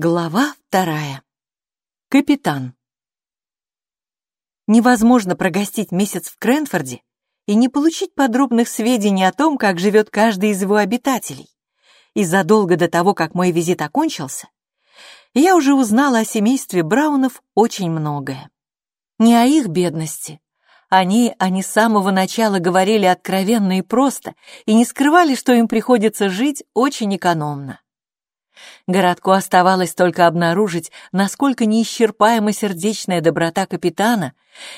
Глава вторая. Капитан. Невозможно прогостить месяц в Кренфорде и не получить подробных сведений о том, как живет каждый из его обитателей. И задолго до того, как мой визит окончился, я уже узнала о семействе Браунов очень многое. Не о их бедности. Они, они с самого начала говорили откровенно и просто и не скрывали, что им приходится жить очень экономно. Городку оставалось только обнаружить, насколько неисчерпаема сердечная доброта капитана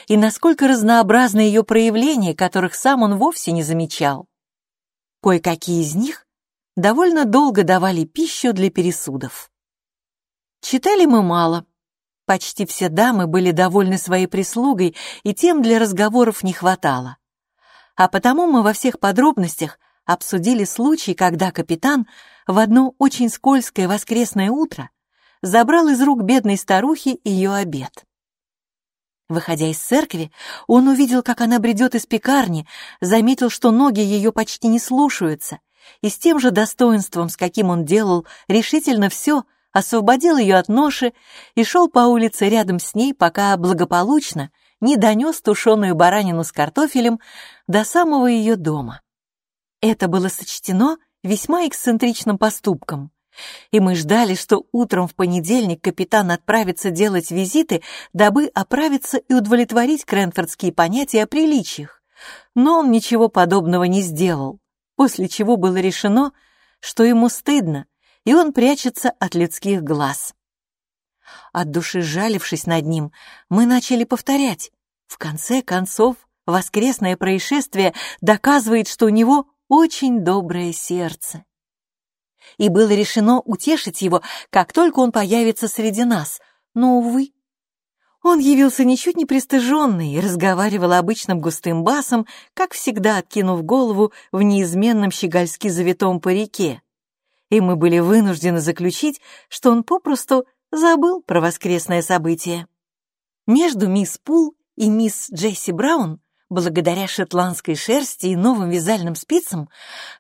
и насколько разнообразны ее проявления, которых сам он вовсе не замечал. Кое-какие из них довольно долго давали пищу для пересудов. Читали мы мало. Почти все дамы были довольны своей прислугой, и тем для разговоров не хватало. А потому мы во всех подробностях обсудили случай, когда капитан в одно очень скользкое воскресное утро забрал из рук бедной старухи ее обед. Выходя из церкви, он увидел, как она бредет из пекарни, заметил, что ноги ее почти не слушаются, и с тем же достоинством, с каким он делал решительно все, освободил ее от ноши и шел по улице рядом с ней, пока благополучно не донес тушеную баранину с картофелем до самого ее дома. Это было сочтено весьма эксцентричным поступком. И мы ждали, что утром в понедельник капитан отправится делать визиты, дабы оправиться и удовлетворить кренфордские понятия о приличиях. Но он ничего подобного не сделал, после чего было решено, что ему стыдно, и он прячется от людских глаз. От души жалившись над ним, мы начали повторять. В конце концов, воскресное происшествие доказывает, что у него очень доброе сердце. И было решено утешить его, как только он появится среди нас. Но, увы, он явился ничуть не пристыженный и разговаривал обычным густым басом, как всегда откинув голову в неизменном щегольски завитом парике. И мы были вынуждены заключить, что он попросту забыл про воскресное событие. Между мисс Пул и мисс Джесси Браун благодаря шотландской шерсти и новым вязальным спицам,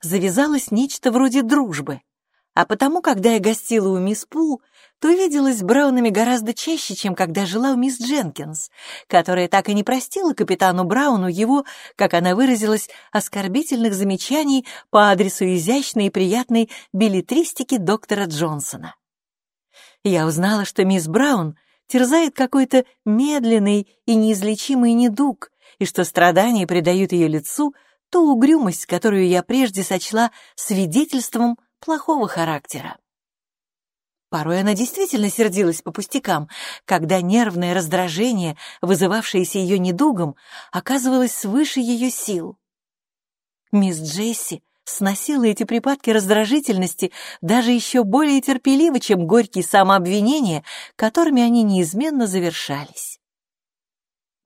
завязалось нечто вроде дружбы. А потому, когда я гостила у мисс Пул, то виделась с Браунами гораздо чаще, чем когда жила у мисс Дженкинс, которая так и не простила капитану Брауну его, как она выразилась, оскорбительных замечаний по адресу изящной и приятной билетристики доктора Джонсона. Я узнала, что мисс Браун терзает какой-то медленный и неизлечимый недуг, и что страдания придают ее лицу ту угрюмость, которую я прежде сочла свидетельством плохого характера. Порой она действительно сердилась по пустякам, когда нервное раздражение, вызывавшееся ее недугом, оказывалось свыше ее сил. Мисс Джесси сносила эти припадки раздражительности даже еще более терпеливо, чем горькие самообвинения, которыми они неизменно завершались.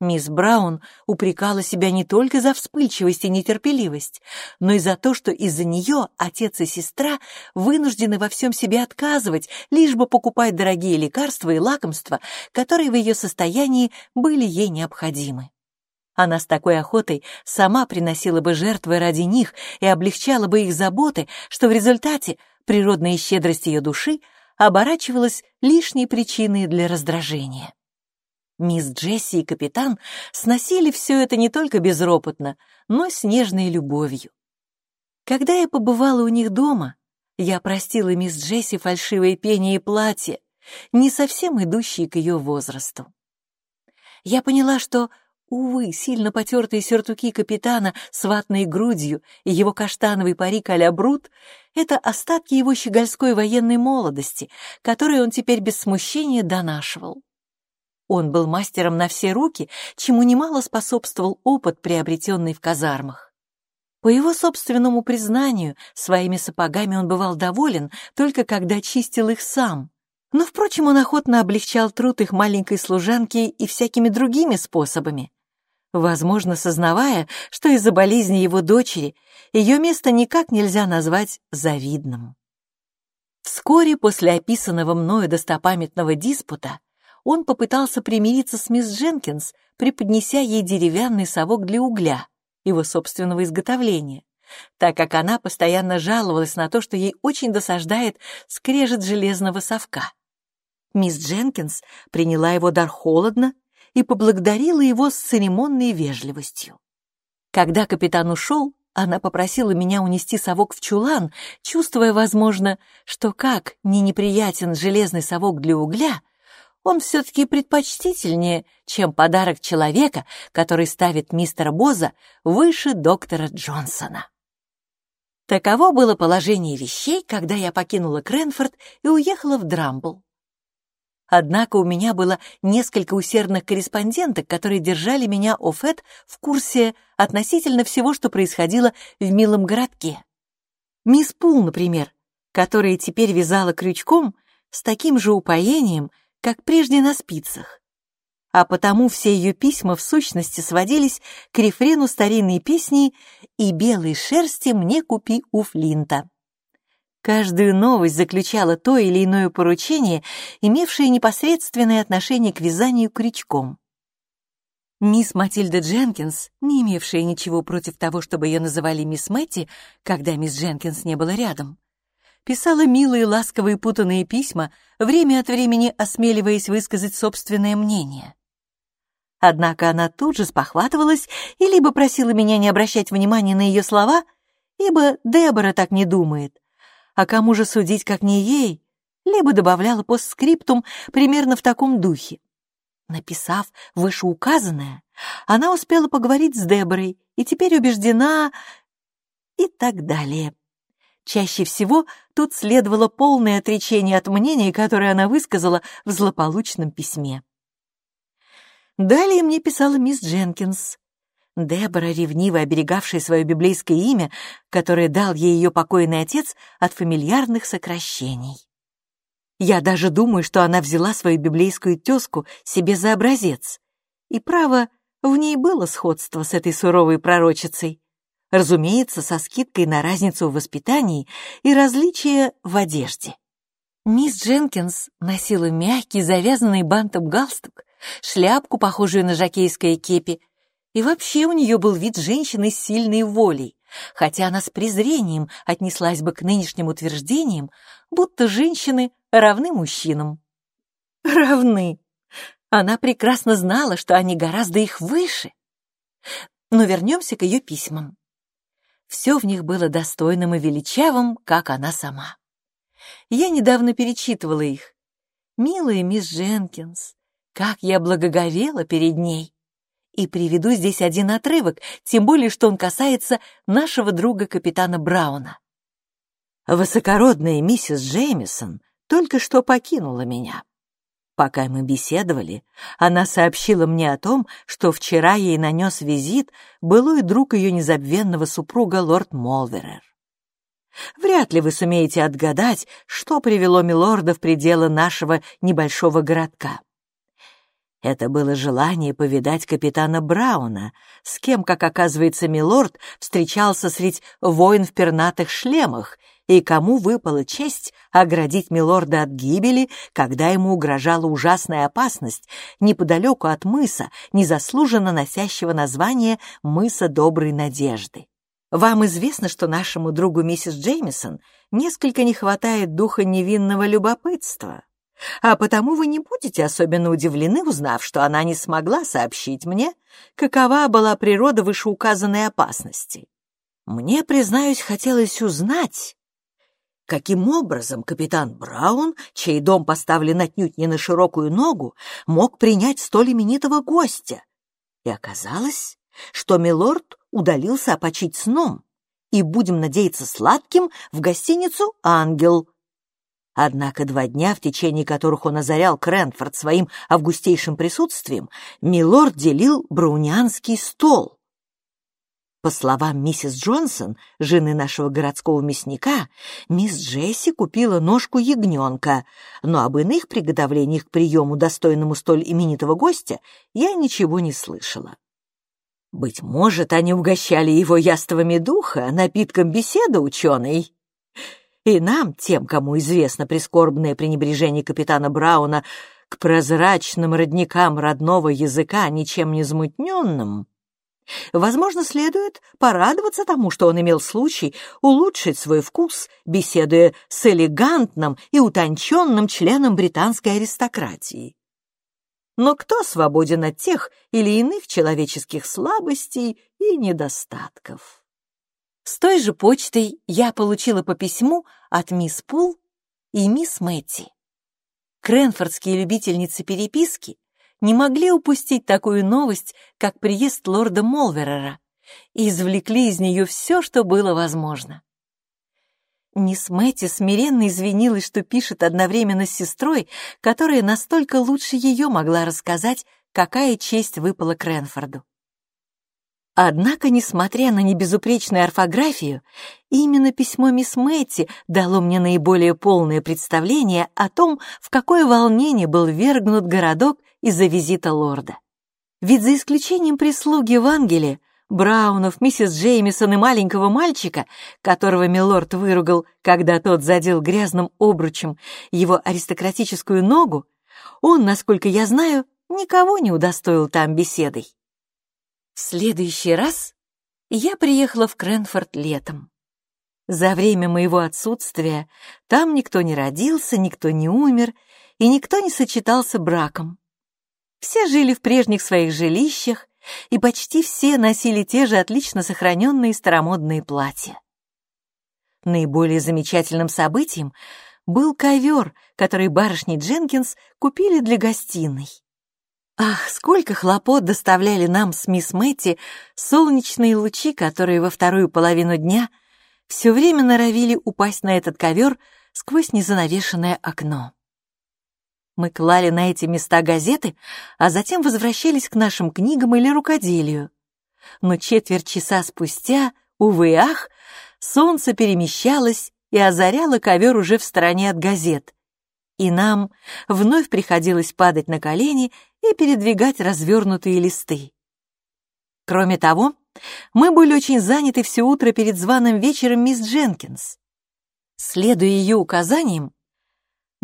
Мисс Браун упрекала себя не только за вспыльчивость и нетерпеливость, но и за то, что из-за нее отец и сестра вынуждены во всем себе отказывать, лишь бы покупать дорогие лекарства и лакомства, которые в ее состоянии были ей необходимы. Она с такой охотой сама приносила бы жертвы ради них и облегчала бы их заботы, что в результате природная щедрость ее души оборачивалась лишней причиной для раздражения. Мисс Джесси и капитан сносили все это не только безропотно, но с нежной любовью. Когда я побывала у них дома, я простила мисс Джесси фальшивое пение и платье, не совсем идущие к ее возрасту. Я поняла, что, увы, сильно потертые сюртуки капитана с ватной грудью и его каштановый парик а Брут — это остатки его щегольской военной молодости, которые он теперь без смущения донашивал. Он был мастером на все руки, чему немало способствовал опыт, приобретенный в казармах. По его собственному признанию, своими сапогами он бывал доволен только когда чистил их сам. Но, впрочем, он охотно облегчал труд их маленькой служанки и всякими другими способами. Возможно, сознавая, что из-за болезни его дочери ее место никак нельзя назвать завидным. Вскоре после описанного мною достопамятного диспута он попытался примириться с мисс Дженкинс, преподнеся ей деревянный совок для угля, его собственного изготовления, так как она постоянно жаловалась на то, что ей очень досаждает скрежет железного совка. Мисс Дженкинс приняла его дар холодно и поблагодарила его с церемонной вежливостью. Когда капитан ушел, она попросила меня унести совок в чулан, чувствуя, возможно, что как не неприятен железный совок для угля, он все-таки предпочтительнее, чем подарок человека, который ставит мистера Боза выше доктора Джонсона. Таково было положение вещей, когда я покинула Кренфорд и уехала в Драмбл. Однако у меня было несколько усердных корреспонденток, которые держали меня, Офет, в курсе относительно всего, что происходило в милом городке. Мисс Пул, например, которая теперь вязала крючком с таким же упоением, как прежде на спицах. А потому все ее письма в сущности сводились к рефрену старинной песни «И белой шерсти мне купи у Флинта». Каждую новость заключала то или иное поручение, имевшее непосредственное отношение к вязанию крючком. Мисс Матильда Дженкинс, не имевшая ничего против того, чтобы ее называли мисс Мэтти, когда мисс Дженкинс не было рядом, писала милые, ласковые, путанные письма, время от времени осмеливаясь высказать собственное мнение. Однако она тут же спохватывалась и либо просила меня не обращать внимания на ее слова, ибо Дебора так не думает, а кому же судить, как не ей, либо добавляла постскриптум примерно в таком духе. Написав вышеуказанное, она успела поговорить с Деборой и теперь убеждена и так далее. Чаще всего тут следовало полное отречение от мнений, которое она высказала в злополучном письме. Далее мне писала мисс Дженкинс, Дебора, ревниво оберегавшая свое библейское имя, которое дал ей ее покойный отец от фамильярных сокращений. Я даже думаю, что она взяла свою библейскую тезку себе за образец. И, право, в ней было сходство с этой суровой пророчицей. Разумеется, со скидкой на разницу в воспитании и различия в одежде. Мисс Дженкинс носила мягкий, завязанный бантом галстук, шляпку, похожую на жакейское кепи, и вообще у нее был вид женщины с сильной волей, хотя она с презрением отнеслась бы к нынешним утверждениям, будто женщины равны мужчинам. Равны. Она прекрасно знала, что они гораздо их выше. Но вернемся к ее письмам. Все в них было достойным и величавым, как она сама. Я недавно перечитывала их. Милая мисс Дженкинс, как я благоговела перед ней и приведу здесь один отрывок, тем более, что он касается нашего друга капитана Брауна. Высокородная миссис Джеймисон только что покинула меня. Пока мы беседовали, она сообщила мне о том, что вчера ей нанес визит былой друг ее незабвенного супруга лорд Молверер. Вряд ли вы сумеете отгадать, что привело милорда в пределы нашего небольшого городка. Это было желание повидать капитана Брауна, с кем, как оказывается, милорд встречался средь воин в пернатых шлемах, и кому выпала честь оградить милорда от гибели, когда ему угрожала ужасная опасность неподалеку от мыса, незаслуженно носящего название «Мыса Доброй Надежды». Вам известно, что нашему другу миссис Джеймисон несколько не хватает духа невинного любопытства а потому вы не будете особенно удивлены, узнав, что она не смогла сообщить мне, какова была природа вышеуказанной опасности. Мне, признаюсь, хотелось узнать, каким образом капитан Браун, чей дом поставлен отнюдь не на широкую ногу, мог принять столь именитого гостя. И оказалось, что милорд удалился опочить сном, и, будем надеяться, сладким, в гостиницу «Ангел», Однако два дня, в течение которых он озарял Кренфорд своим августейшим присутствием, милорд делил браунианский стол. По словам миссис Джонсон, жены нашего городского мясника, мисс Джесси купила ножку ягненка, но об иных приготовлениях к приему, достойному столь именитого гостя, я ничего не слышала. Быть может, они угощали его яствами духа, напитком беседы ученой. И нам, тем, кому известно прискорбное пренебрежение капитана Брауна к прозрачным родникам родного языка, ничем не замутненным, Возможно, следует порадоваться тому, что он имел случай улучшить свой вкус, беседуя с элегантным и утонченным членом британской аристократии. Но кто свободен от тех или иных человеческих слабостей и недостатков? С той же почтой я получила по письму от мисс Пул и мисс Мэтти. Кренфордские любительницы переписки не могли упустить такую новость, как приезд лорда Молверера, и извлекли из нее все, что было возможно. Мисс Мэтти смиренно извинилась, что пишет одновременно с сестрой, которая настолько лучше ее могла рассказать, какая честь выпала Кренфорду. Однако, несмотря на небезупречную орфографию, именно письмо мисс Мэтти дало мне наиболее полное представление о том, в какое волнение был вергнут городок из-за визита лорда. Ведь за исключением прислуги в Ангеле, Браунов, миссис Джеймисон и маленького мальчика, которого милорд выругал, когда тот задел грязным обручем его аристократическую ногу, он, насколько я знаю, никого не удостоил там беседой. В следующий раз я приехала в Кренфорд летом. За время моего отсутствия там никто не родился, никто не умер и никто не сочетался браком. Все жили в прежних своих жилищах, и почти все носили те же отлично сохраненные старомодные платья. Наиболее замечательным событием был ковер, который барышни Дженкинс купили для гостиной. Ах, сколько хлопот доставляли нам с мисс Мэтти солнечные лучи, которые во вторую половину дня все время норовили упасть на этот ковер сквозь незанавешенное окно. Мы клали на эти места газеты, а затем возвращались к нашим книгам или рукоделию. Но четверть часа спустя, увы ах, солнце перемещалось и озаряло ковер уже в стороне от газет, и нам вновь приходилось падать на колени и передвигать развернутые листы. Кроме того, мы были очень заняты все утро перед званым вечером мисс Дженкинс. Следуя ее указаниям,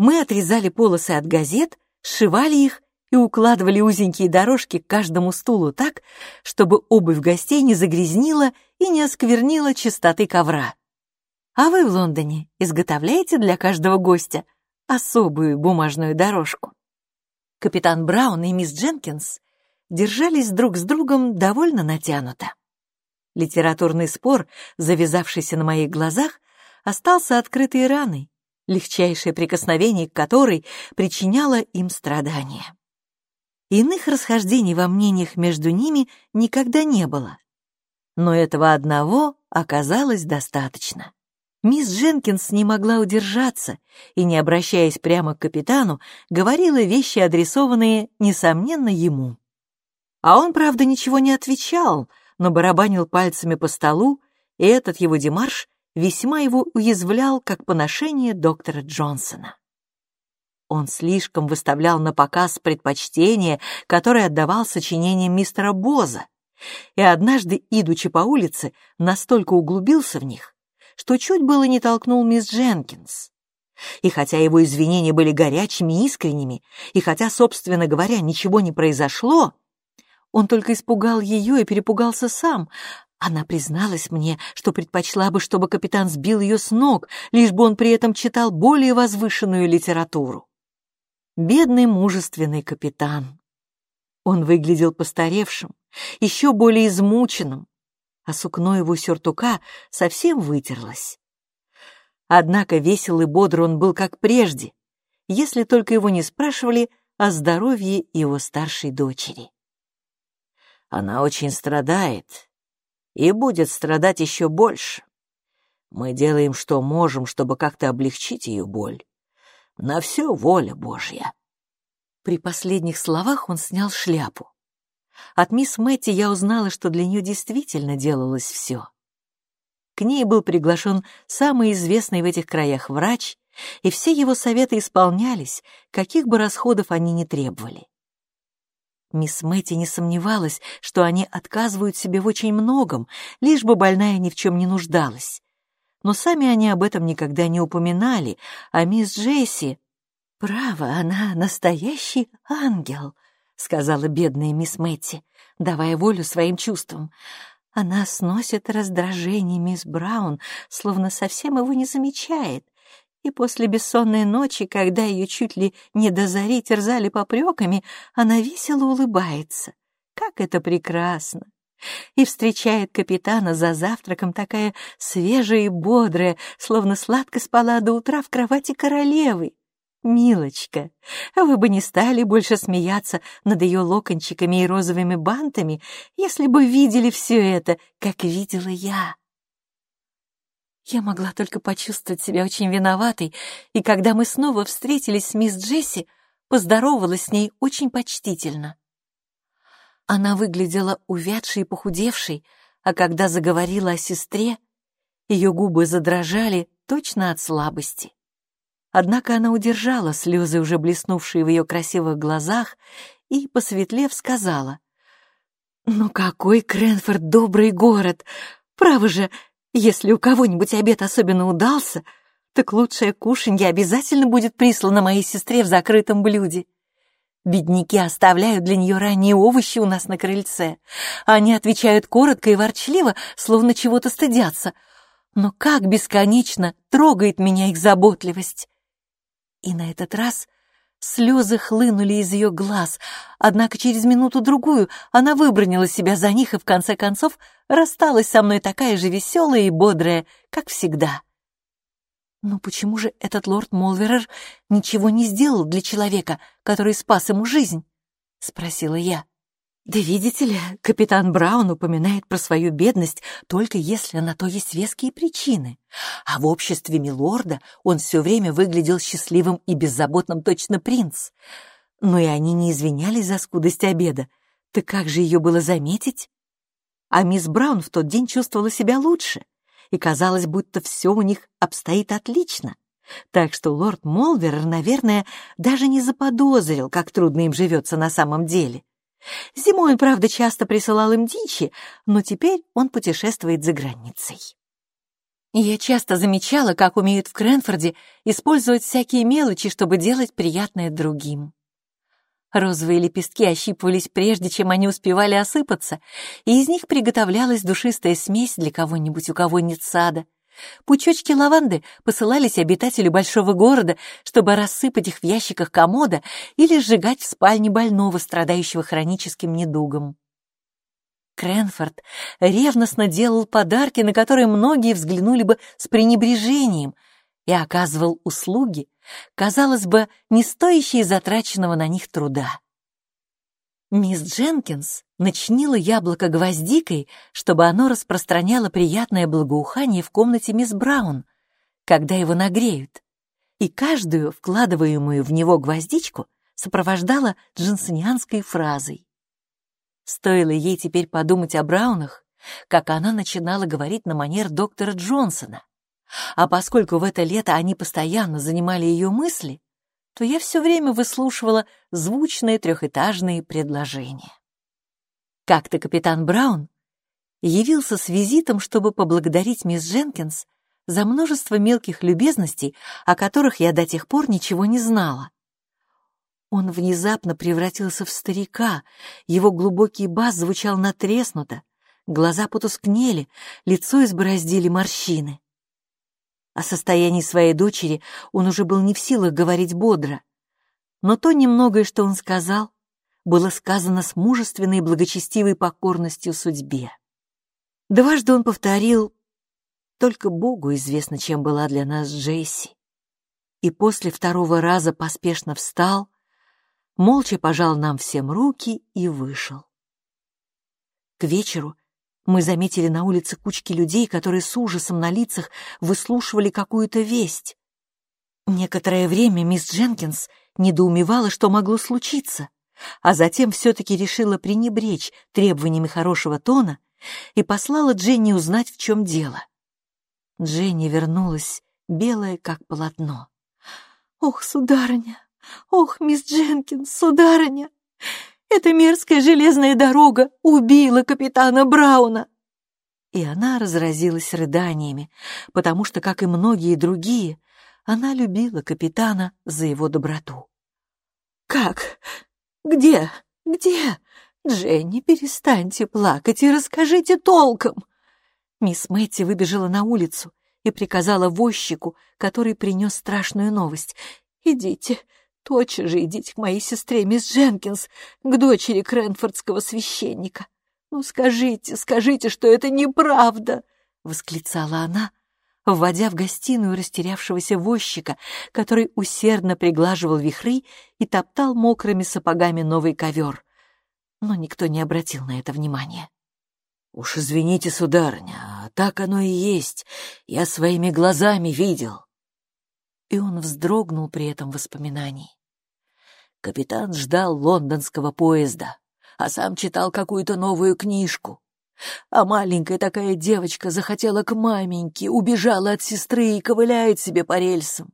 мы отрезали полосы от газет, сшивали их и укладывали узенькие дорожки к каждому стулу так, чтобы обувь гостей не загрязнила и не осквернила чистоты ковра. А вы в Лондоне изготовляете для каждого гостя особую бумажную дорожку. Капитан Браун и мисс Дженкинс держались друг с другом довольно натянуто. Литературный спор, завязавшийся на моих глазах, остался открытой раной, легчайшее прикосновение к которой причиняло им страдания. Иных расхождений во мнениях между ними никогда не было, но этого одного оказалось достаточно. Мисс Дженкинс не могла удержаться и, не обращаясь прямо к капитану, говорила вещи, адресованные, несомненно, ему. А он, правда, ничего не отвечал, но барабанил пальцами по столу, и этот его демарш весьма его уязвлял как поношение доктора Джонсона. Он слишком выставлял на показ предпочтение, которое отдавал сочинениям мистера Боза, и однажды, идучи по улице, настолько углубился в них, что чуть было не толкнул мисс Дженкинс. И хотя его извинения были горячими и искренними, и хотя, собственно говоря, ничего не произошло, он только испугал ее и перепугался сам. Она призналась мне, что предпочла бы, чтобы капитан сбил ее с ног, лишь бы он при этом читал более возвышенную литературу. Бедный мужественный капитан. Он выглядел постаревшим, еще более измученным, а сукно его сюртука совсем вытерлось. Однако весел и бодр он был как прежде, если только его не спрашивали о здоровье его старшей дочери. Она очень страдает и будет страдать еще больше. Мы делаем, что можем, чтобы как-то облегчить ее боль. На все воля Божья. При последних словах он снял шляпу. От мисс Мэтти я узнала, что для нее действительно делалось все. К ней был приглашен самый известный в этих краях врач, и все его советы исполнялись, каких бы расходов они ни требовали. Мисс Мэтти не сомневалась, что они отказывают себе в очень многом, лишь бы больная ни в чем не нуждалась. Но сами они об этом никогда не упоминали, а мисс Джесси... Право, она настоящий ангел, — сказала бедная мисс Мэтти, давая волю своим чувствам. Она сносит раздражение мисс Браун, словно совсем его не замечает. И после бессонной ночи, когда ее чуть ли не до зари терзали попреками, она весело улыбается. Как это прекрасно! И встречает капитана за завтраком такая свежая и бодрая, словно сладко спала до утра в кровати королевы. «Милочка, вы бы не стали больше смеяться над ее локончиками и розовыми бантами, если бы видели все это, как видела я». Я могла только почувствовать себя очень виноватой, и когда мы снова встретились с мисс Джесси, поздоровалась с ней очень почтительно. Она выглядела увядшей и похудевшей, а когда заговорила о сестре, ее губы задрожали точно от слабости. Однако она удержала слезы, уже блеснувшие в ее красивых глазах, и, посветлев, сказала, «Ну какой Кренфорд добрый город! Право же, если у кого-нибудь обед особенно удался, так лучшее кушанье обязательно будет прислано моей сестре в закрытом блюде. Бедняки оставляют для нее ранние овощи у нас на крыльце. Они отвечают коротко и ворчливо, словно чего-то стыдятся. Но как бесконечно трогает меня их заботливость. И на этот раз слезы хлынули из ее глаз, однако через минуту-другую она выбронила себя за них и в конце концов рассталась со мной такая же веселая и бодрая, как всегда. Но почему же этот лорд Молверер ничего не сделал для человека, который спас ему жизнь? — спросила я. Да видите ли, капитан Браун упоминает про свою бедность только если на то есть веские причины. А в обществе милорда он все время выглядел счастливым и беззаботным точно принц. Но и они не извинялись за скудость обеда. Так как же ее было заметить? А мисс Браун в тот день чувствовала себя лучше, и казалось, будто все у них обстоит отлично. Так что лорд Молверер, наверное, даже не заподозрил, как трудно им живется на самом деле. Зимой он, правда, часто присылал им дичи, но теперь он путешествует за границей. Я часто замечала, как умеют в Кренфорде использовать всякие мелочи, чтобы делать приятное другим. Розовые лепестки ощипывались прежде, чем они успевали осыпаться, и из них приготовлялась душистая смесь для кого-нибудь, у кого нет сада — Пучочки лаванды посылались обитателю большого города, чтобы рассыпать их в ящиках комода или сжигать в спальне больного, страдающего хроническим недугом. Кренфорд ревностно делал подарки, на которые многие взглянули бы с пренебрежением, и оказывал услуги, казалось бы, не стоящие затраченного на них труда. Мисс Дженкинс начинила яблоко гвоздикой, чтобы оно распространяло приятное благоухание в комнате мисс Браун, когда его нагреют, и каждую вкладываемую в него гвоздичку сопровождала джинсонианской фразой. Стоило ей теперь подумать о Браунах, как она начинала говорить на манер доктора Джонсона. А поскольку в это лето они постоянно занимали ее мысли, то я все время выслушивала звучные трехэтажные предложения. Как-то капитан Браун явился с визитом, чтобы поблагодарить мисс Дженкинс за множество мелких любезностей, о которых я до тех пор ничего не знала. Он внезапно превратился в старика, его глубокий бас звучал натреснуто, глаза потускнели, лицо избороздили морщины. О состоянии своей дочери он уже был не в силах говорить бодро. Но то немногое, что он сказал, было сказано с мужественной и благочестивой покорностью судьбе. Дважды он повторил «Только Богу известно, чем была для нас Джейси». И после второго раза поспешно встал, молча пожал нам всем руки и вышел. К вечеру мы заметили на улице кучки людей, которые с ужасом на лицах выслушивали какую-то весть. Некоторое время мисс Дженкинс недоумевала, что могло случиться, а затем все-таки решила пренебречь требованиями хорошего тона и послала Дженни узнать, в чем дело. Дженни вернулась, белая, как полотно. «Ох, сударыня! Ох, мисс Дженкинс, сударыня! Эта мерзкая железная дорога убила капитана Брауна!» И она разразилась рыданиями, потому что, как и многие другие, она любила капитана за его доброту. «Как? Где? Где? Дженни, перестаньте плакать и расскажите толком. Мисс Мэтти выбежала на улицу и приказала возчику, который принес страшную новость. «Идите, тотчас же идите к моей сестре, мисс Дженкинс, к дочери Кренфордского священника. Ну, скажите, скажите, что это неправда!» — восклицала она, вводя в гостиную растерявшегося возчика, который усердно приглаживал вихры и топтал мокрыми сапогами новый ковер. Но никто не обратил на это внимания. «Уж извините, сударыня, а так оно и есть. Я своими глазами видел». И он вздрогнул при этом воспоминании. Капитан ждал лондонского поезда, а сам читал какую-то новую книжку. А маленькая такая девочка захотела к маменьке, убежала от сестры и ковыляет себе по рельсам.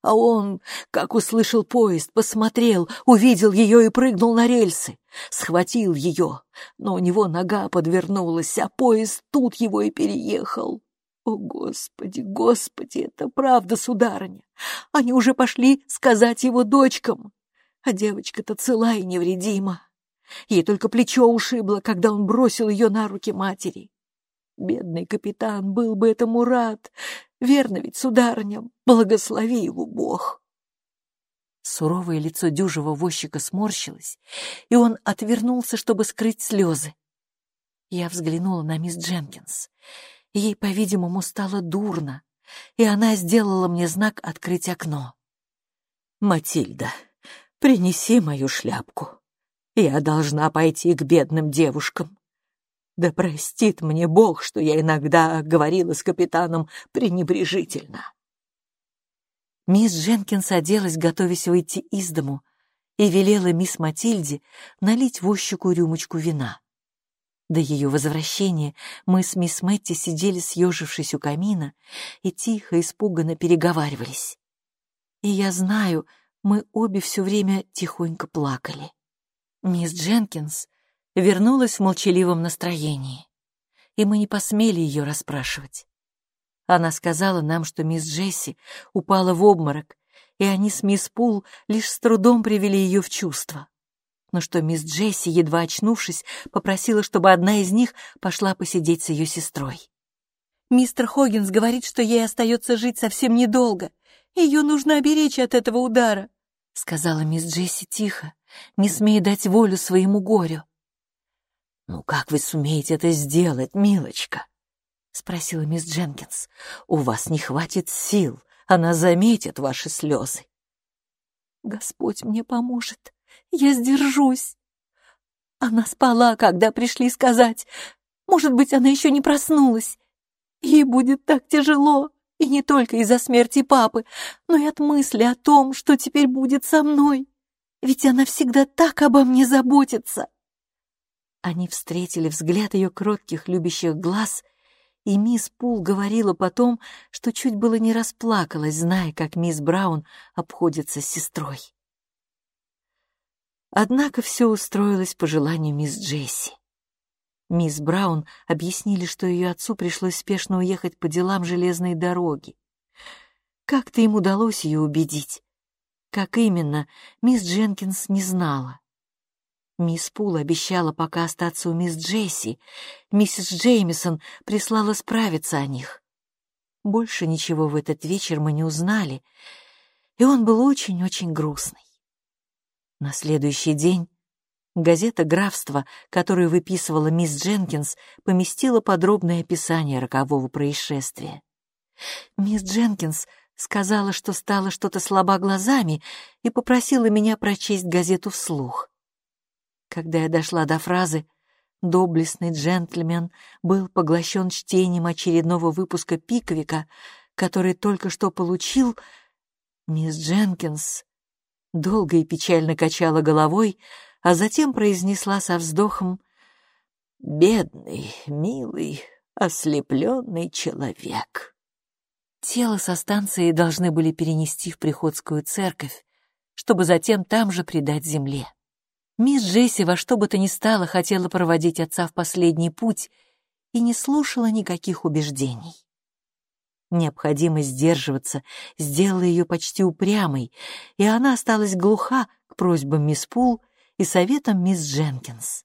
А он, как услышал поезд, посмотрел, увидел ее и прыгнул на рельсы. Схватил ее, но у него нога подвернулась, а поезд тут его и переехал. О, Господи, Господи, это правда, сударыня. Они уже пошли сказать его дочкам. А девочка-то цела и невредима. Ей только плечо ушибло, когда он бросил ее на руки матери. Бедный капитан был бы этому рад. Верно ведь, сударыня, благослови его Бог. Суровое лицо дюжего возчика сморщилось, и он отвернулся, чтобы скрыть слезы. Я взглянула на мисс Дженкинс. Ей, по-видимому, стало дурно, и она сделала мне знак открыть окно. «Матильда, принеси мою шляпку», я должна пойти к бедным девушкам. Да простит мне Бог, что я иногда говорила с капитаном пренебрежительно. Мисс Дженкинс оделась, готовясь выйти из дому, и велела мисс Матильде налить возчику рюмочку вина. До ее возвращения мы с мисс Мэтти сидели, съежившись у камина, и тихо, испуганно переговаривались. И я знаю, мы обе все время тихонько плакали. Мисс Дженкинс вернулась в молчаливом настроении, и мы не посмели ее расспрашивать. Она сказала нам, что мисс Джесси упала в обморок, и они с мисс Пул лишь с трудом привели ее в чувство. Но что мисс Джесси, едва очнувшись, попросила, чтобы одна из них пошла посидеть с ее сестрой. «Мистер Хоггинс говорит, что ей остается жить совсем недолго. Ее нужно оберечь от этого удара», — сказала мисс Джесси тихо, не смея дать волю своему горю. «Ну как вы сумеете это сделать, милочка?» — спросила мисс Дженкинс. «У вас не хватит сил, она заметит ваши слезы». «Господь мне поможет, я сдержусь». Она спала, когда пришли сказать. Может быть, она еще не проснулась. Ей будет так тяжело, и не только из-за смерти папы, но и от мысли о том, что теперь будет со мной. Ведь она всегда так обо мне заботится. Они встретили взгляд ее кротких, любящих глаз, и мисс Пул говорила потом, что чуть было не расплакалась, зная, как мисс Браун обходится с сестрой. Однако все устроилось по желанию мисс Джесси. Мисс Браун объяснили, что ее отцу пришлось спешно уехать по делам железной дороги. Как-то им удалось ее убедить. Как именно, мисс Дженкинс не знала. Мисс Пул обещала пока остаться у мисс Джесси. Миссис Джеймисон прислала справиться о них. Больше ничего в этот вечер мы не узнали, и он был очень-очень грустный. На следующий день газета «Графство», которую выписывала мисс Дженкинс, поместила подробное описание рокового происшествия. Мисс Дженкинс сказала, что стала что-то слаба глазами и попросила меня прочесть газету вслух. Когда я дошла до фразы «Доблестный джентльмен был поглощен чтением очередного выпуска Пиквика, который только что получил», мисс Дженкинс долго и печально качала головой, а затем произнесла со вздохом «Бедный, милый, ослепленный человек». Тело со станции должны были перенести в приходскую церковь, чтобы затем там же предать земле. Мисс Джесси во что бы то ни стало хотела проводить отца в последний путь и не слушала никаких убеждений. Необходимость сдерживаться сделала ее почти упрямой, и она осталась глуха к просьбам мисс Пул и советом мисс Дженкинс.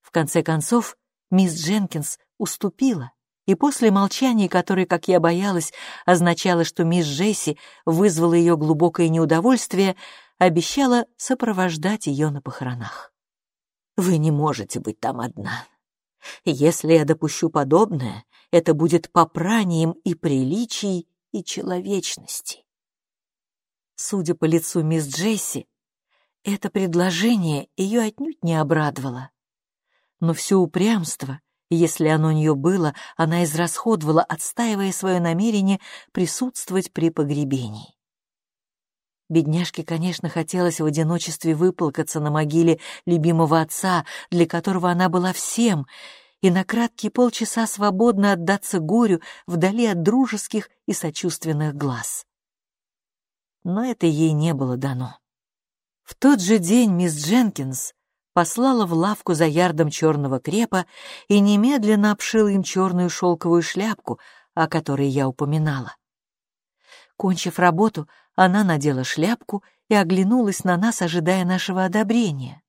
В конце концов, мисс Дженкинс уступила, и после молчания, которое, как я боялась, означало, что мисс Джесси вызвала ее глубокое неудовольствие, обещала сопровождать ее на похоронах. «Вы не можете быть там одна. Если я допущу подобное, это будет попранием и приличий, и человечности». Судя по лицу мисс Джесси, это предложение ее отнюдь не обрадовало. Но все упрямство, если оно у нее было, она израсходовала, отстаивая свое намерение присутствовать при погребении. Бедняжке, конечно, хотелось в одиночестве выплакаться на могиле любимого отца, для которого она была всем, и на краткие полчаса свободно отдаться горю вдали от дружеских и сочувственных глаз. Но это ей не было дано. В тот же день мисс Дженкинс послала в лавку за ярдом черного крепа и немедленно обшила им черную шелковую шляпку, о которой я упоминала. Кончив работу, она надела шляпку и оглянулась на нас, ожидая нашего одобрения.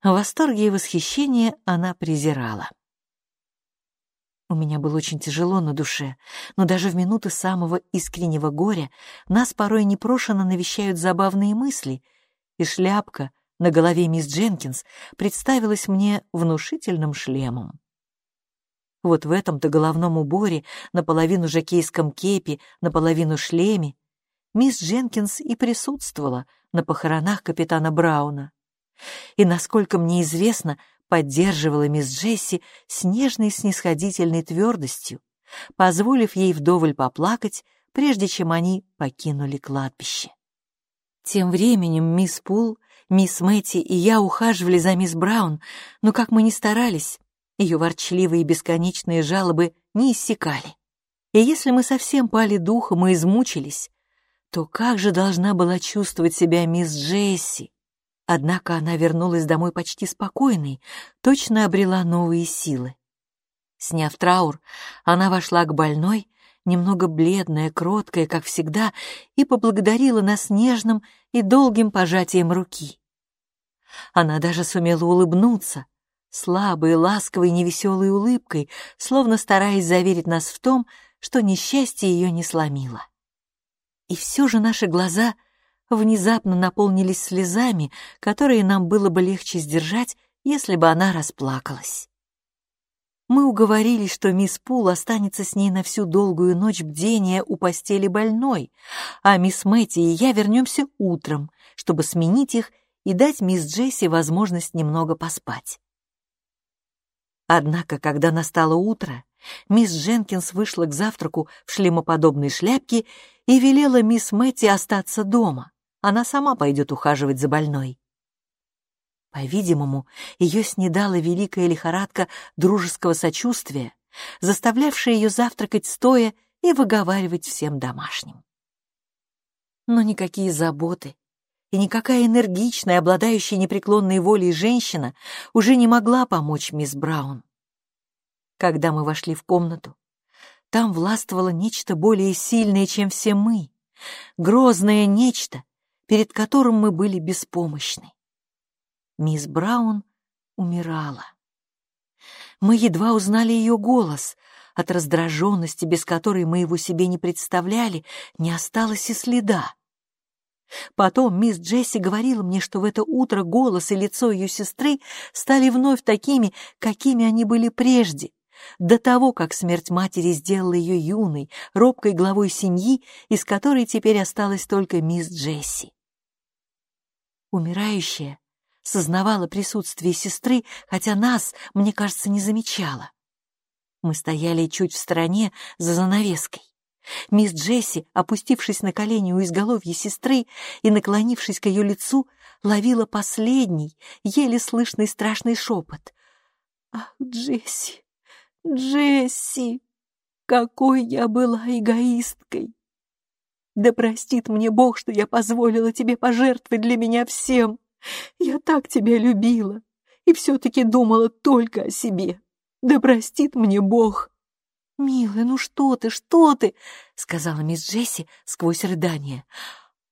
В восторге и восхищении она презирала. У меня было очень тяжело на душе, но даже в минуты самого искреннего горя нас порой непрошено навещают забавные мысли, и шляпка на голове мисс Дженкинс представилась мне внушительным шлемом. Вот в этом-то головном уборе, наполовину жакейском кепи, наполовину шлеме, мисс Дженкинс и присутствовала на похоронах капитана Брауна. И, насколько мне известно, поддерживала мисс Джесси с нежной снисходительной твердостью, позволив ей вдоволь поплакать, прежде чем они покинули кладбище. Тем временем мисс Пул, мисс Мэтти и я ухаживали за мисс Браун, но как мы ни старались, ее ворчливые бесконечные жалобы не иссякали. И если мы совсем пали духом и измучились, то как же должна была чувствовать себя мисс Джесси? Однако она вернулась домой почти спокойной, точно обрела новые силы. Сняв траур, она вошла к больной, немного бледная, кроткая, как всегда, и поблагодарила нас нежным и долгим пожатием руки. Она даже сумела улыбнуться, слабой, ласковой, невеселой улыбкой, словно стараясь заверить нас в том, что несчастье ее не сломило. И все же наши глаза внезапно наполнились слезами, которые нам было бы легче сдержать, если бы она расплакалась. Мы уговорились, что мисс Пул останется с ней на всю долгую ночь бдения у постели больной, а мисс Мэтти и я вернемся утром, чтобы сменить их и дать мисс Джесси возможность немного поспать. Однако, когда настало утро, мисс Дженкинс вышла к завтраку в шлемоподобной шляпке и велела мисс Мэтти остаться дома. Она сама пойдет ухаживать за больной. По-видимому, ее снедала великая лихорадка дружеского сочувствия, заставлявшая ее завтракать стоя и выговаривать всем домашним. Но никакие заботы и никакая энергичная, обладающая непреклонной волей женщина уже не могла помочь мисс Браун. Когда мы вошли в комнату, там властвовало нечто более сильное, чем все мы, грозное нечто, перед которым мы были беспомощны. Мисс Браун умирала. Мы едва узнали ее голос. От раздраженности, без которой мы его себе не представляли, не осталось и следа. Потом мисс Джесси говорила мне, что в это утро голос и лицо ее сестры стали вновь такими, какими они были прежде, до того, как смерть матери сделала ее юной, робкой главой семьи, из которой теперь осталась только мисс Джесси. Умирающая сознавала присутствие сестры, хотя нас, мне кажется, не замечала. Мы стояли чуть в стороне за занавеской. Мисс Джесси, опустившись на колени у изголовья сестры и наклонившись к ее лицу, ловила последний, еле слышный страшный шепот. «Ах, Джесси! Джесси, какой я была эгоисткой! Да простит мне Бог, что я позволила тебе пожертвовать для меня всем. Я так тебя любила и все-таки думала только о себе. Да простит мне Бог!» «Милая, ну что ты, что ты?» — сказала мисс Джесси сквозь рыдание.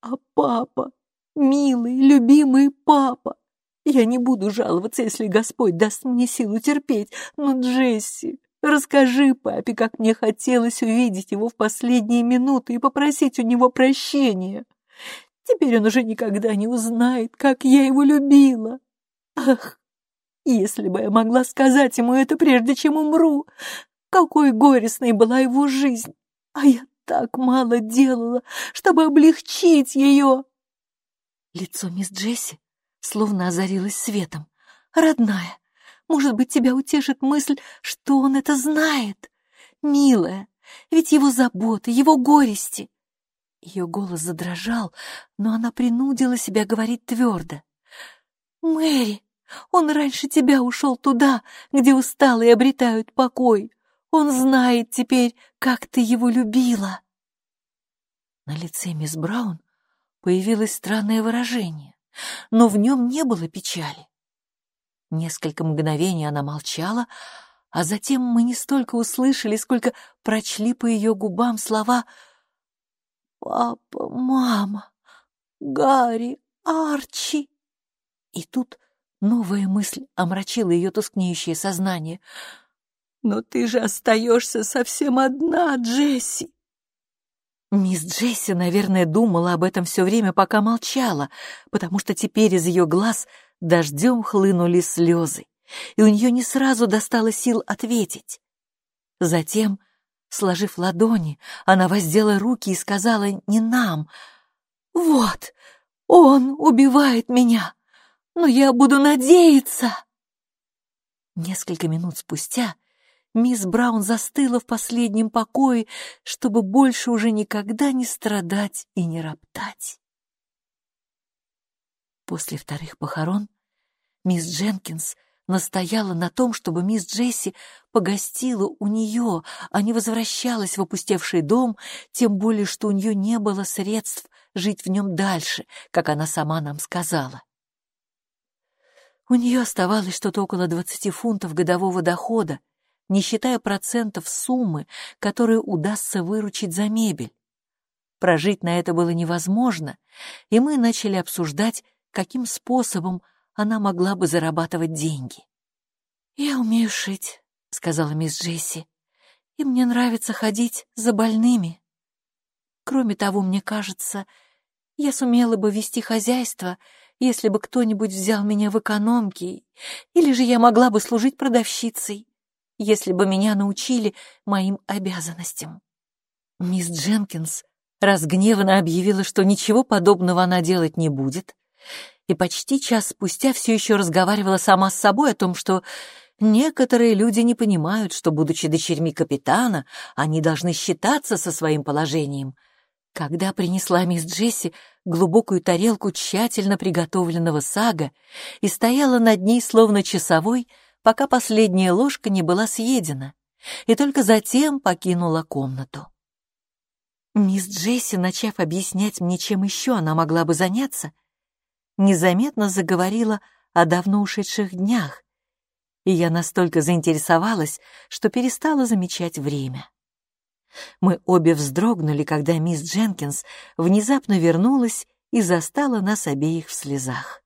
«А папа? милый, любимый папа. Я не буду жаловаться, если Господь даст мне силу терпеть, но, Джесси, расскажи папе, как мне хотелось увидеть его в последние минуты и попросить у него прощения. Теперь он уже никогда не узнает, как я его любила. Ах, если бы я могла сказать ему это, прежде чем умру, какой горестной была его жизнь, а я так мало делала, чтобы облегчить ее. Лицо мисс Джесси словно озарилось светом. «Родная, может быть, тебя утешит мысль, что он это знает? Милая, ведь его заботы, его горести...» Ее голос задрожал, но она принудила себя говорить твердо. «Мэри, он раньше тебя ушел туда, где усталые обретают покой. Он знает теперь, как ты его любила». На лице мисс Браун появилось странное выражение но в нем не было печали. Несколько мгновений она молчала, а затем мы не столько услышали, сколько прочли по ее губам слова «Папа, мама, Гарри, Арчи». И тут новая мысль омрачила ее тускнеющее сознание. «Но ты же остаешься совсем одна, Джесси!» Мисс Джесси, наверное, думала об этом все время, пока молчала, потому что теперь из ее глаз дождем хлынули слезы, и у нее не сразу достало сил ответить. Затем, сложив ладони, она воздела руки и сказала не нам, «Вот, он убивает меня, но я буду надеяться». Несколько минут спустя мисс Браун застыла в последнем покое, чтобы больше уже никогда не страдать и не роптать. После вторых похорон мисс Дженкинс настояла на том, чтобы мисс Джесси погостила у нее, а не возвращалась в опустевший дом, тем более, что у нее не было средств жить в нем дальше, как она сама нам сказала. У нее оставалось что-то около двадцати фунтов годового дохода, не считая процентов суммы, которую удастся выручить за мебель. Прожить на это было невозможно, и мы начали обсуждать, каким способом она могла бы зарабатывать деньги. «Я умею шить», — сказала мисс Джесси, «и мне нравится ходить за больными. Кроме того, мне кажется, я сумела бы вести хозяйство, если бы кто-нибудь взял меня в экономки, или же я могла бы служить продавщицей если бы меня научили моим обязанностям. Мисс Дженкинс разгневанно объявила, что ничего подобного она делать не будет, и почти час спустя все еще разговаривала сама с собой о том, что некоторые люди не понимают, что, будучи дочерьми капитана, они должны считаться со своим положением. Когда принесла мисс Джесси глубокую тарелку тщательно приготовленного сага и стояла над ней словно часовой, пока последняя ложка не была съедена, и только затем покинула комнату. Мисс Джесси, начав объяснять мне, чем еще она могла бы заняться, незаметно заговорила о давно ушедших днях, и я настолько заинтересовалась, что перестала замечать время. Мы обе вздрогнули, когда мисс Дженкинс внезапно вернулась и застала нас обеих в слезах.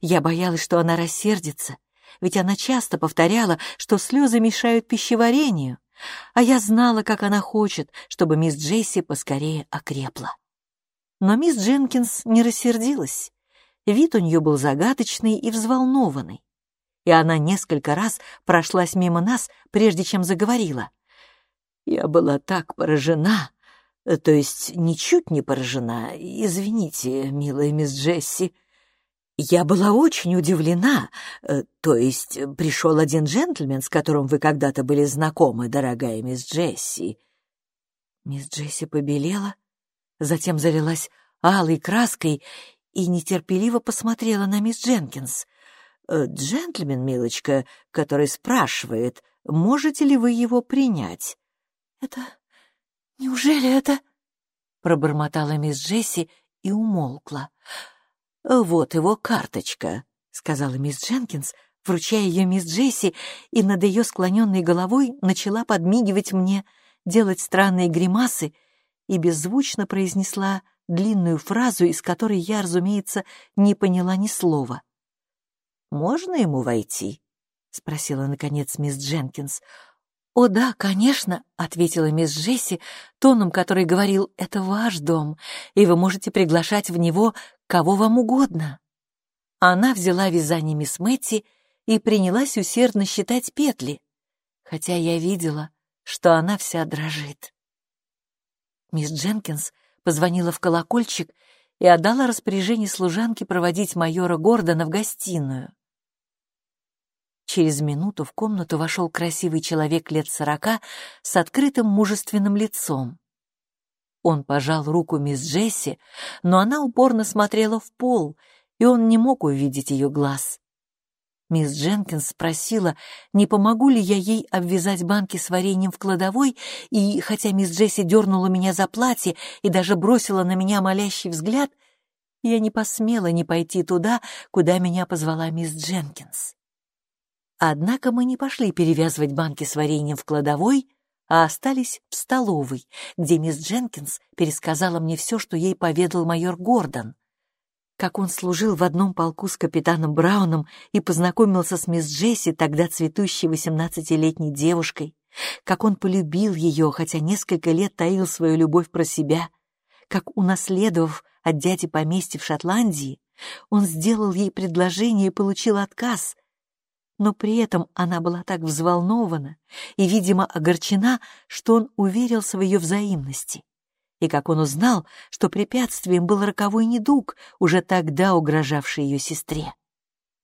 Я боялась, что она рассердится, ведь она часто повторяла, что слезы мешают пищеварению, а я знала, как она хочет, чтобы мисс Джесси поскорее окрепла. Но мисс Дженкинс не рассердилась. Вид у нее был загадочный и взволнованный. И она несколько раз прошлась мимо нас, прежде чем заговорила. Я была так поражена, то есть ничуть не поражена, извините, милая мисс Джесси, я была очень удивлена. Э, то есть пришел один джентльмен, с которым вы когда-то были знакомы, дорогая мисс Джесси. Мисс Джесси побелела, затем залилась алой краской и нетерпеливо посмотрела на мисс Дженкинс. «Э, «Джентльмен, милочка, который спрашивает, можете ли вы его принять?» «Это... неужели это...» пробормотала мисс Джесси и умолкла. «Вот его карточка», — сказала мисс Дженкинс, вручая ее мисс Джесси, и над ее склоненной головой начала подмигивать мне, делать странные гримасы и беззвучно произнесла длинную фразу, из которой я, разумеется, не поняла ни слова. «Можно ему войти?» — спросила, наконец, мисс Дженкинс. «О да, конечно», — ответила мисс Джесси, тоном, который говорил, «это ваш дом, и вы можете приглашать в него кого вам угодно». Она взяла вязание мисс Мэтти и принялась усердно считать петли, хотя я видела, что она вся дрожит. Мисс Дженкинс позвонила в колокольчик и отдала распоряжение служанке проводить майора Гордона в гостиную. Через минуту в комнату вошел красивый человек лет сорока с открытым мужественным лицом. Он пожал руку мисс Джесси, но она упорно смотрела в пол, и он не мог увидеть ее глаз. Мисс Дженкинс спросила, не помогу ли я ей обвязать банки с вареньем в кладовой, и хотя мисс Джесси дернула меня за платье и даже бросила на меня молящий взгляд, я не посмела не пойти туда, куда меня позвала мисс Дженкинс. Однако мы не пошли перевязывать банки с вареньем в кладовой, а остались в столовой, где мисс Дженкинс пересказала мне все, что ей поведал майор Гордон — как он служил в одном полку с капитаном Брауном и познакомился с мисс Джесси, тогда цветущей восемнадцатилетней девушкой, как он полюбил ее, хотя несколько лет таил свою любовь про себя, как, унаследовав от дяди поместье в Шотландии, он сделал ей предложение и получил отказ, но при этом она была так взволнована и, видимо, огорчена, что он уверился в ее взаимности и как он узнал, что препятствием был роковой недуг, уже тогда угрожавший ее сестре.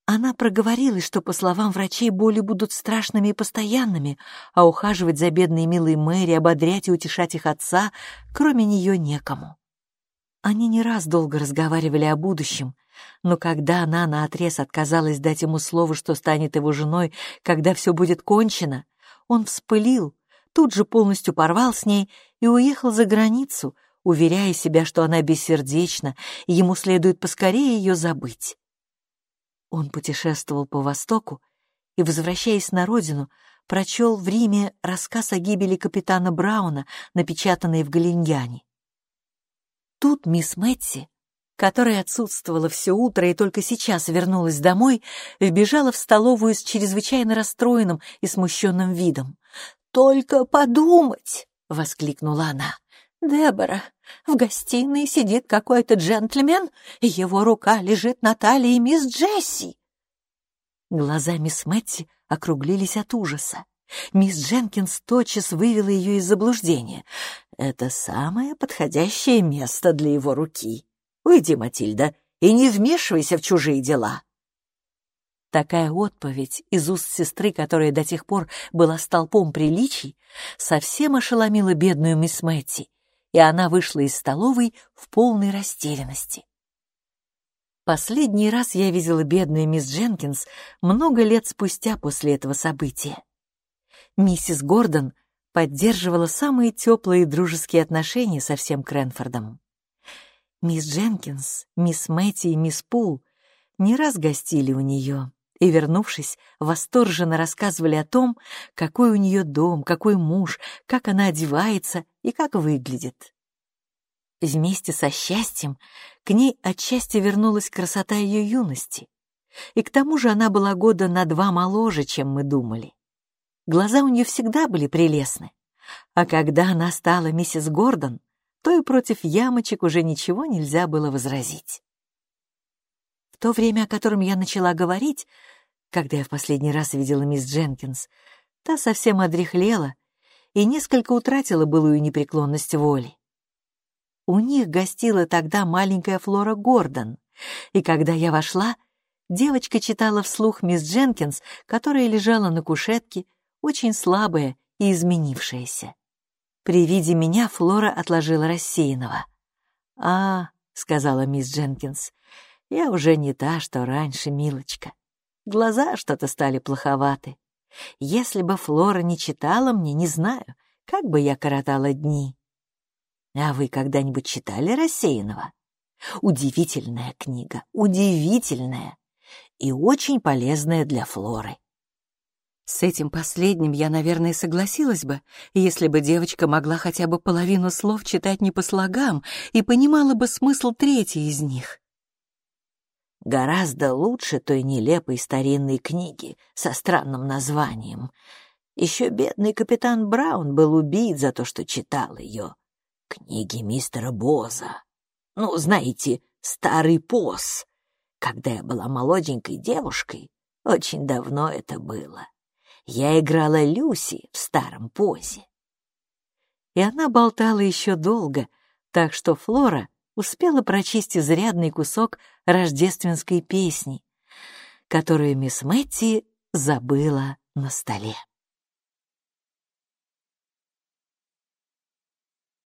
Она проговорилась, что, по словам врачей, боли будут страшными и постоянными, а ухаживать за бедной милой Мэри, ободрять и утешать их отца, кроме нее некому. Они не раз долго разговаривали о будущем, но когда она наотрез отказалась дать ему слово, что станет его женой, когда все будет кончено, он вспылил, тут же полностью порвал с ней и уехал за границу, уверяя себя, что она бессердечна, и ему следует поскорее ее забыть. Он путешествовал по Востоку и, возвращаясь на родину, прочел в Риме рассказ о гибели капитана Брауна, напечатанный в Галиньяне. Тут мисс Мэтти, которая отсутствовала все утро и только сейчас вернулась домой, вбежала в столовую с чрезвычайно расстроенным и смущенным видом. «Только подумать!» — воскликнула она. «Дебора, в гостиной сидит какой-то джентльмен, и его рука лежит на талии мисс Джесси!» Глаза мисс Мэтти округлились от ужаса. Мисс Дженкинс тотчас вывела ее из заблуждения. «Это самое подходящее место для его руки. Уйди, Матильда, и не вмешивайся в чужие дела». Такая отповедь из уст сестры, которая до тех пор была столпом приличий, совсем ошеломила бедную мисс Мэтти, и она вышла из столовой в полной растерянности. Последний раз я видела бедную мисс Дженкинс много лет спустя после этого события. Миссис Гордон поддерживала самые теплые дружеские отношения со всем Кренфордом. Мисс Дженкинс, мисс Мэтти и мисс Пул не раз гостили у нее, и, вернувшись, восторженно рассказывали о том, какой у нее дом, какой муж, как она одевается и как выглядит. Вместе со счастьем к ней отчасти вернулась красота ее юности. И к тому же она была года на два моложе, чем мы думали. Глаза у нее всегда были прелестны. А когда она стала миссис Гордон, то и против ямочек уже ничего нельзя было возразить. В то время, о котором я начала говорить, когда я в последний раз видела мисс Дженкинс, та совсем одряхлела и несколько утратила былую непреклонность воли. У них гостила тогда маленькая Флора Гордон, и когда я вошла, девочка читала вслух мисс Дженкинс, которая лежала на кушетке, очень слабая и изменившаяся. При виде меня Флора отложила рассеянного. «А, — сказала мисс Дженкинс, — я уже не та, что раньше, милочка. Глаза что-то стали плоховаты. Если бы Флора не читала мне, не знаю, как бы я коротала дни. А вы когда-нибудь читали «Рассеянного»? Удивительная книга, удивительная и очень полезная для Флоры. С этим последним я, наверное, согласилась бы, если бы девочка могла хотя бы половину слов читать не по слогам и понимала бы смысл третьей из них. Гораздо лучше той нелепой старинной книги со странным названием. Еще бедный капитан Браун был убит за то, что читал ее. Книги мистера Боза. Ну, знаете, старый пос. Когда я была молоденькой девушкой, очень давно это было. Я играла Люси в старом позе. И она болтала еще долго, так что Флора успела прочесть изрядный кусок рождественской песни, которую мисс Мэтти забыла на столе.